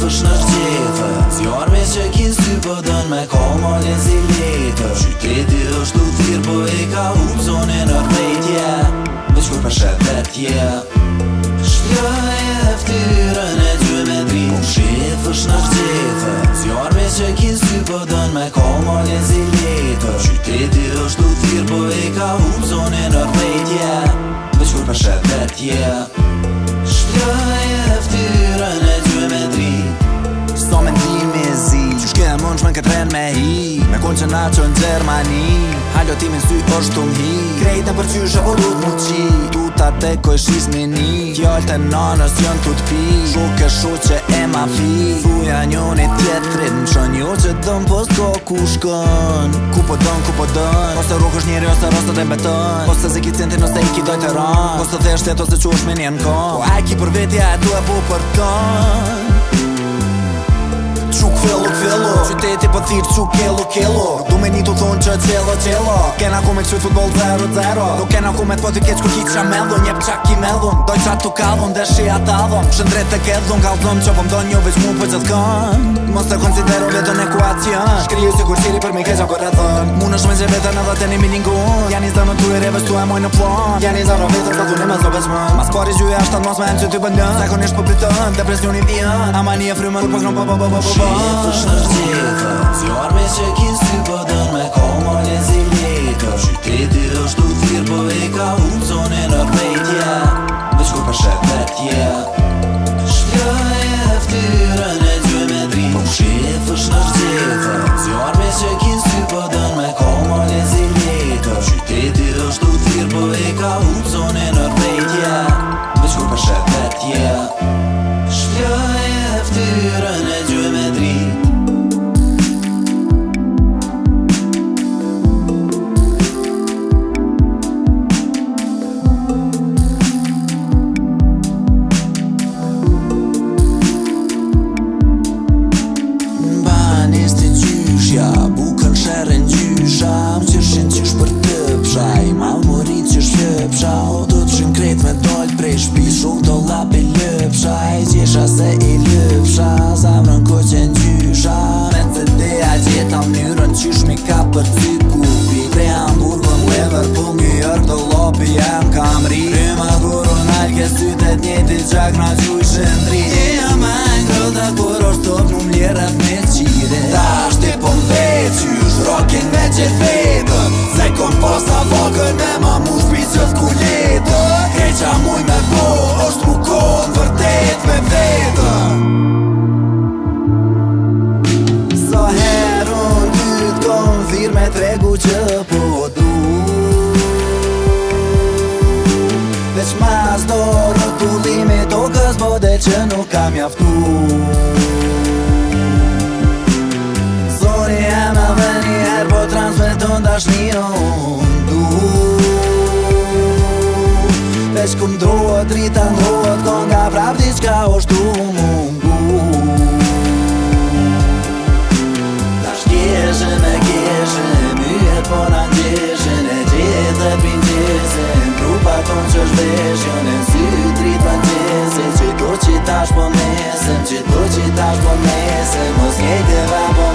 fësh në qefë Zjarë po me që kinë sy pëdën me komodin si letë Qyteti është u thirë për po e ka u pëzoni në rrejtje Veç kur për shetet je Shtja e eftyrën e dy po me dri Po shetë fësh në qefë Zjarë me që kinë sy pëdën me komodin si letë e ka u pëzoni në rrejtje Veç kur për shetet je këtë tren me hi Me kun që na që në Gjermani Halo ti me sy është të mhi Krejtën për qysh e vërru të muqi Tu ta te ko ish is me ni Fjall të nanës jën të t'pi Shuk e shuk që e ma fi Thuja një tjetë tjetërit Më shën një që dëm po s'ko ku shkën Ku po dën, ku po dën Ose rrug është njëri ose rrës të dhe Ose zë ki cintin ose i ki doj të rën Ose dhe shtet ose që është me njën kom Po a ki për vetja e tu e po për kën Qu këllo këllo Qyteti për po thirë quk këllo këllo Nuk du me një të thonë që qëllo qëllo Kena ku me qëtë futbol 0-0 Nuk kena ku me të pëtë po keqë kur ki qa mellu Njep qa ki mellu Doj qa të kallon dhe shia të adhon Shëndret të kellon Kallon që pëm po do një veç mu për gjithë kënë Mos të konsideru vetën ekuacion Shkriju si kur qiri për me keqa kur e thon Mu në shmen që vetën edhe të një miningun Jani zë tu e moj në plon të me zove Mas pari gjuja shtat mos me në që ty bëndën Zakonisht për pritën, e frymën, nuk pëknon pa Forza, forza, forza, mi aftu Zori e ma veni her po transmeton të shmiro Du Vesh kum drohet rita ndrohet Kon nga pravdi qka oshtu mungu Ta shkjeshe me Myhet po në ndjeshe Në gjithë dhe pindjeshe ton që Në tri të qitash po mese Që tu qitash po promessas, mas quem këva po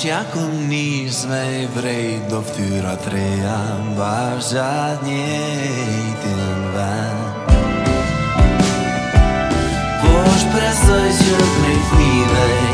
që akun një vrej do ptyra treja në vazha një i të nënvej Po shpresoj që prit njëvej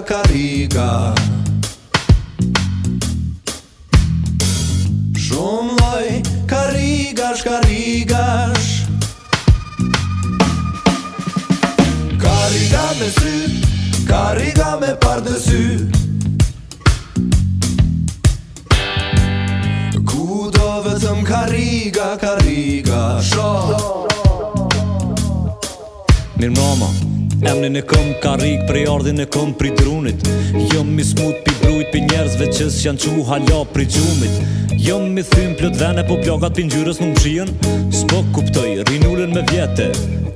carinho. që janë qu halja pri gjumit Jënë mi thymë plët vene po plakat për njërës nuk qion S'po kuptoj rinullin me vjetë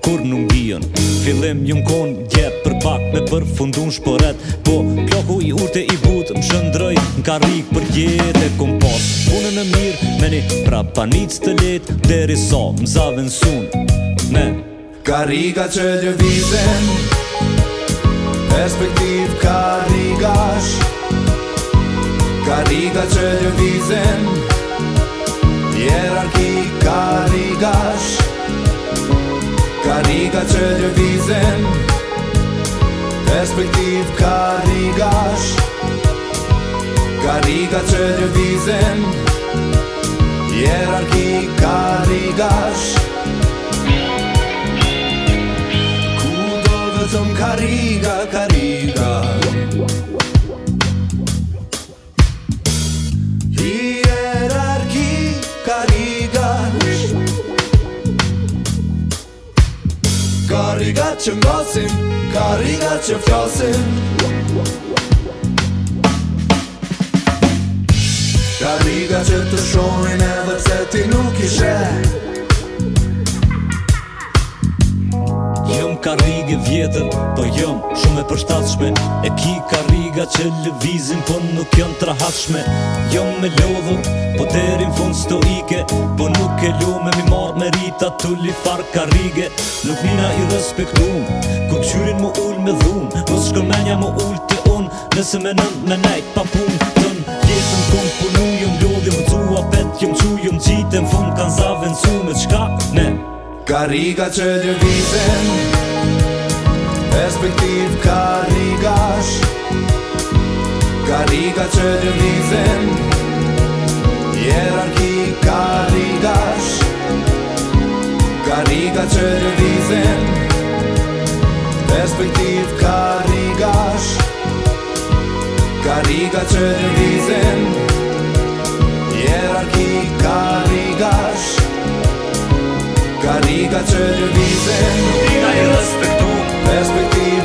kur nuk bion Filim njën konë dje për pak me për fundun shporet Po plaku i urte i but më shëndroj në karik për jetë e kompost punën në mirë me një pra panic të letë dhe riso më zavën sunë me Kariga që dhe vizën Perspektiv kariga shë Kariga që dhe Hierarki karigash Kariga që dhe Perspektiv karigash Kariga që dhe vizem Hierarki karigash Ku dhe të më kariga Ka riga që mgosin, ka riga që fjosin Ka riga që të shonin edhe pse ti nuk ishe ka rrige vjetër Po jëm jo, shumë e përshtatshme E ki ka rriga që lëvizin Po nuk jëm trahatshme Jëm me lodhur Po derin fund stoike Po nuk e lu me mi marë me rita Tulli far ka rrige Nuk nina i respektum Ku qyrin mu ull me dhun Mus shkërmenja mu ull të un Nëse me nënd me najt pa pun Tën jetën kum punu Jëm lodhi më cua pet Jëm qu jëm fund Kan zavën su me qka ne Karriga që dhe perspektiv ka rigash Ka riga që dy vizem Hierarki ka rigash Ka riga që dy vizem Perspektiv ka rigash Ka riga që dy vizem Hierarki ka rigash Ka riga që dy vizem Dina i respektu do.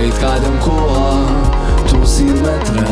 Bei jedem Chor, tausend Meter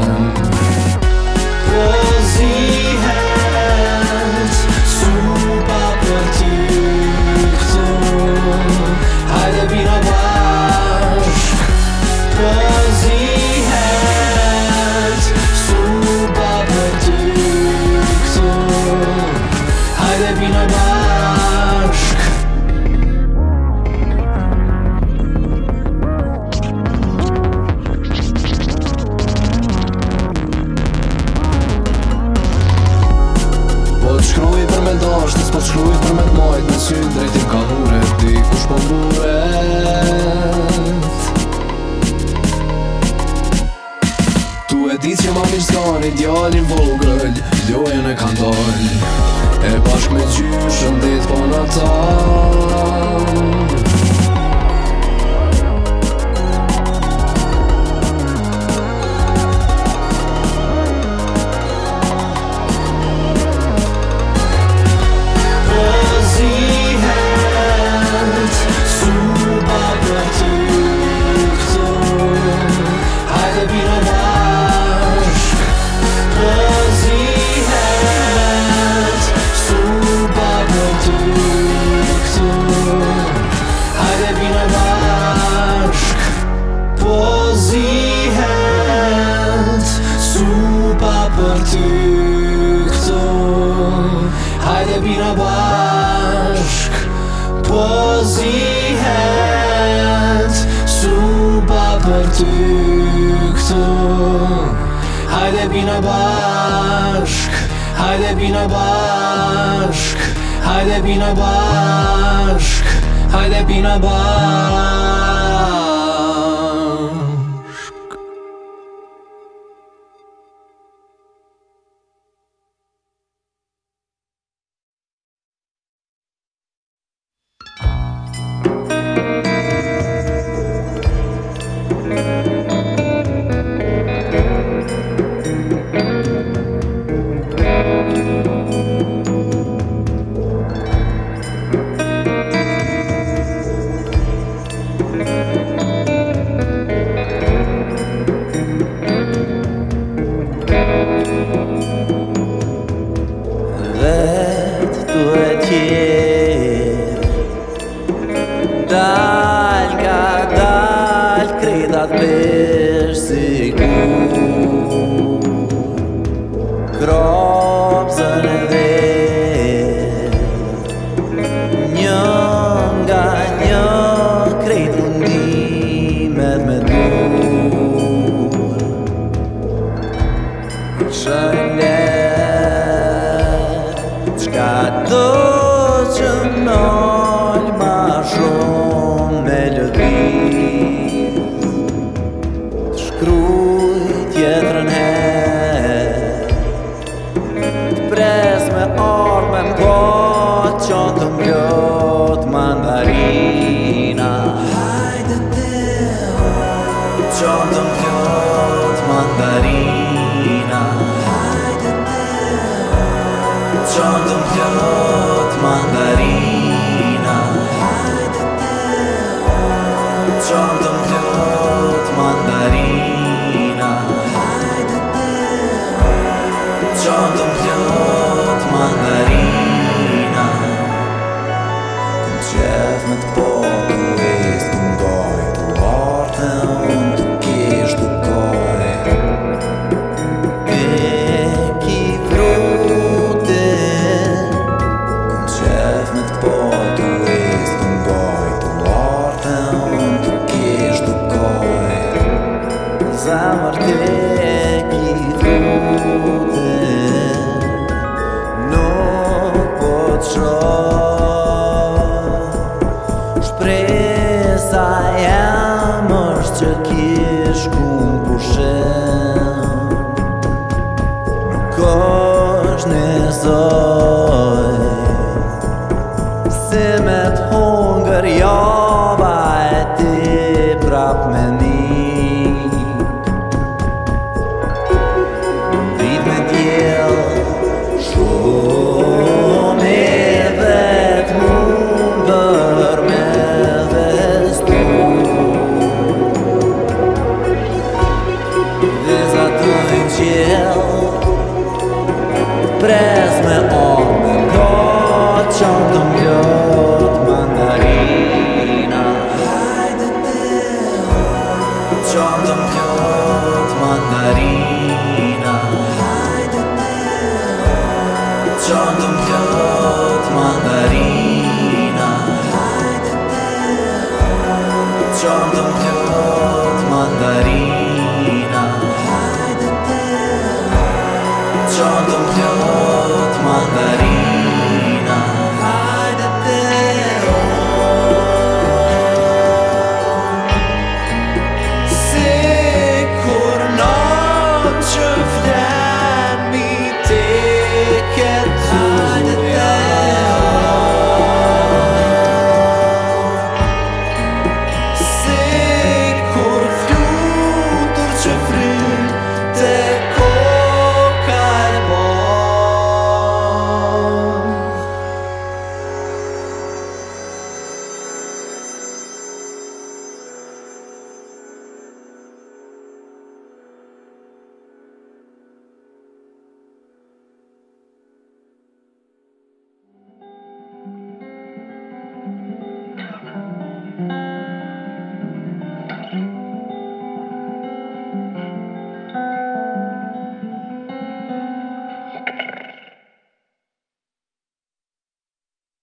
vaziyet Suba perdüktu Hayde bina başk Hayde bina başk Hayde bina başk Hayde bina başk